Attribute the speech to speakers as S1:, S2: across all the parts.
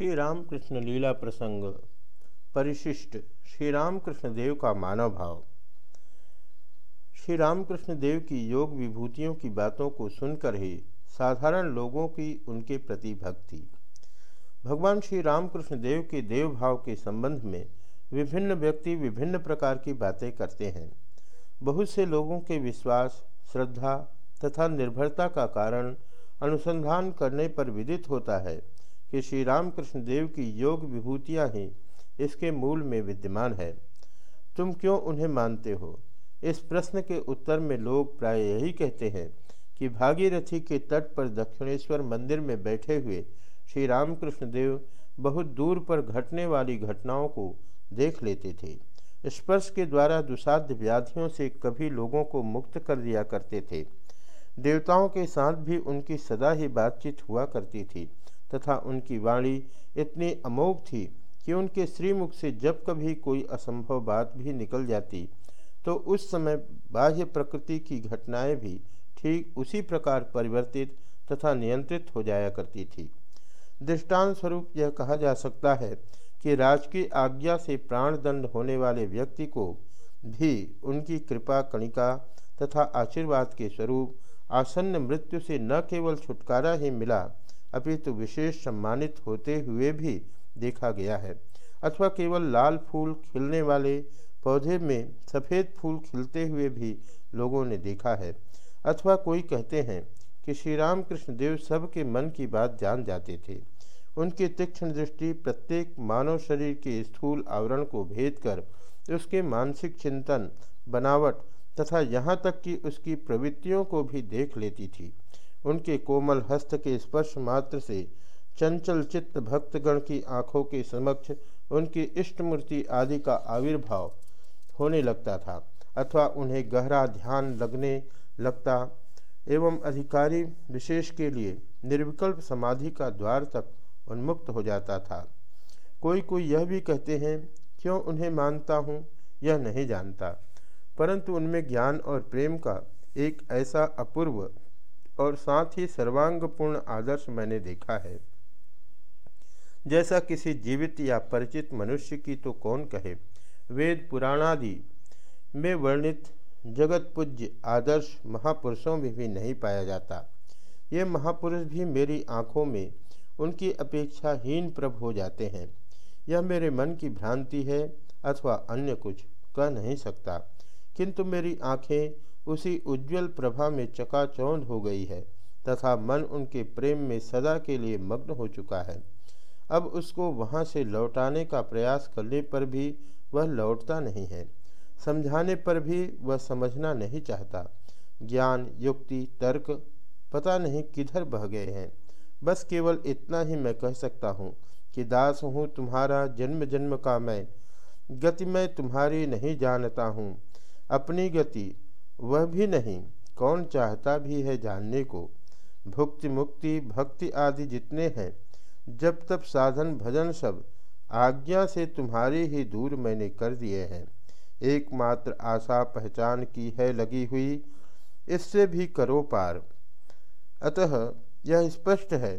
S1: श्री रामकृष्ण लीला प्रसंग, परिशिष्ट श्री रामकृष्ण देव का मानव भाव श्री रामकृष्ण देव की योग विभूतियों की बातों को सुनकर ही साधारण लोगों की उनके प्रति भक्ति। भगवान श्री रामकृष्ण देव के देव भाव के संबंध में विभिन्न व्यक्ति विभिन्न प्रकार की बातें करते हैं। बहुत से लोगों के विश्वास, श्रद्धा तथा निर्भरता का कारण अनुसंधान करने पर विदित होता है कि श्री रामकृष्ण देव की योग विभूतियाँ ही इसके मूल में विद्यमान है। तुम क्यों उन्हें मानते हो? इस प्रश्न के उत्तर में लोग प्राय यही कहते हैं कि भागीरथी के तट पर दक्षिणेश्वर मंदिर में बैठे हुए श्री रामकृष्ण देव बहुत दूर पर घटने वाली घटनाओं को देख लेते थे। स्पर्श के द्वारा दुसाध्य व्याधियों से कभी लोगों को मुक्त कर दिया करते थे। देवताओं के साथ भी उनकी सदा ही बातचीत हुआ करती थी। तथा उनकी वाणी इतनी अमोघ थी कि उनके श्रीमुख से जब कभी कोई असंभव बात भी निकल जाती तो उस समय बाह्य प्रकृति की घटनाएँ भी ठीक उसी प्रकार परिवर्तित तथा नियंत्रित हो जाया करती थी। दृष्टांत स्वरूप यह कहा जा सकता है कि राजकीय आज्ञा से प्राणदंड होने वाले व्यक्ति को भी उनकी कृपा, कणिका तथा आशीर्वाद के स्वरूप आसन्न मृत्यु से न केवल छुटकारा ही मिला अपितु तो विशेष सम्मानित होते हुए भी देखा गया है। अथवा केवल लाल फूल खिलने वाले पौधे में सफ़ेद फूल खिलते हुए भी लोगों ने देखा है। अथवा कोई कहते हैं कि श्री राम कृष्ण देव सबके मन की बात जान जाते थे। उनकी तीक्ष्ण दृष्टि प्रत्येक मानव शरीर के स्थूल आवरण को भेद कर, उसके मानसिक चिंतन, बनावट तथा यहाँ तक कि उसकी प्रवृत्तियों को भी देख लेती थी। उनके कोमल हस्त के स्पर्श मात्र से चंचल चित्त भक्तगण की आँखों के समक्ष उनकी इष्ट मूर्ति आदि का आविर्भाव होने लगता था, अथवा उन्हें गहरा ध्यान लगने लगता एवं अधिकारी विशेष के लिए निर्विकल्प समाधि का द्वार तक उन्मुक्त हो जाता था। कोई कोई यह भी कहते हैं, क्यों उन्हें मानता हूँ? यह नहीं जानता। परंतु उनमें ज्ञान और प्रेम का एक ऐसा अपूर्व और साथ ही सर्वांगपूर्ण आदर्श मैंने देखा है। जैसा किसी जीवित या परिचित मनुष्य की तो कौन कहे? वेद पुराणादि में वर्णित जगत पूज्य आदर्श महापुरुषों में भी नहीं पाया जाता। ये महापुरुष भी मेरी आँखों में उनकी अपेक्षा हीन प्रभ हो जाते हैं। यह मेरे मन की भ्रांति है अथवा अन्य कुछ कह नहीं सकता। किंतु मेरी आँखें उसी उज्जवल प्रभा में चकाचौंध हो गई है, तथा मन उनके प्रेम में सदा के लिए मग्न हो चुका है। अब उसको वहाँ से लौटाने का प्रयास करने पर भी वह लौटता नहीं है। समझाने पर भी वह समझना नहीं चाहता। ज्ञान, युक्ति, तर्क, पता नहीं किधर बह गए हैं। बस केवल इतना ही मैं कह सकता हूँ कि दास हूँ तुम्हारा जन्म जन्म का मैं। गति मैं तुम्हारी नहीं जानता हूँ। अपनी गति वह भी नहीं, कौन चाहता भी है जानने को? भुक्ति मुक्ति, भक्ति आदि जितने हैं, जब तब साधन भजन सब, आज्ञा से तुम्हारे ही दूर मैंने कर दिए हैं। एकमात्र आशा पहचान की है लगी हुई, इससे भी करो पार। अतः यह स्पष्ट है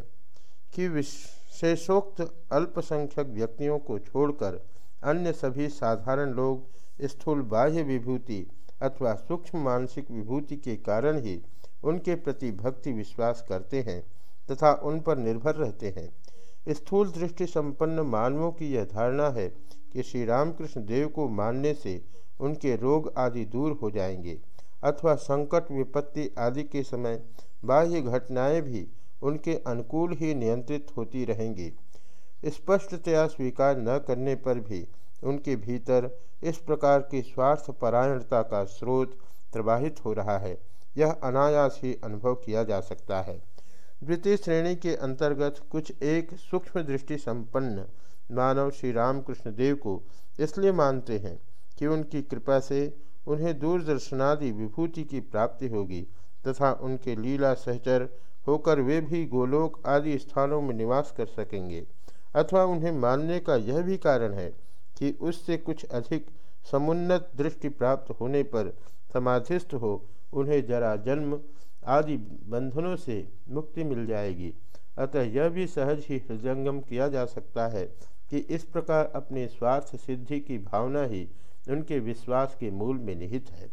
S1: कि विशेषोक्त अल्पसंख्यक व्यक्तियों को छोड़कर अन्य सभी साधारण लोग स्थूल बाह्य विभूति अथवा सूक्ष्म मानसिक विभूति के कारण ही उनके प्रति भक्ति विश्वास करते हैं तथा उन पर निर्भर रहते हैं। स्थूल दृष्टि संपन्न मानवों की यह धारणा है कि श्री रामकृष्ण देव को मानने से उनके रोग आदि दूर हो जाएँगे अथवा संकट, विपत्ति आदि के समय बाह्य घटनाएँ भी उनके अनुकूल ही नियंत्रित होती रहेंगी। स्पष्टतया स्वीकार न करने पर भी उनके भीतर इस प्रकार की स्वार्थ परायणता का स्रोत प्रवाहित हो रहा है। यह अनायास ही अनुभव किया जा सकता है। द्वितीय श्रेणी के अंतर्गत कुछ एक सूक्ष्म दृष्टि संपन्न मानव श्री रामकृष्ण देव को इसलिए मानते हैं कि उनकी कृपा से उन्हें दूरदर्शनादि विभूति की प्राप्ति होगी तथा उनके लीला सहचर होकर वे भी गोलोक आदि स्थानों में निवास कर सकेंगे। अथवा उन्हें मानने का यह भी कारण है कि उससे कुछ अधिक समुन्नत दृष्टि प्राप्त होने पर समाधिस्थ हो, उन्हें जरा जन्म आदि बंधनों से मुक्ति मिल जाएगी। अतः यह भी सहज ही हृदयंगम किया जा सकता है कि इस प्रकार अपने स्वार्थ सिद्धि की भावना ही उनके विश्वास के मूल में निहित है।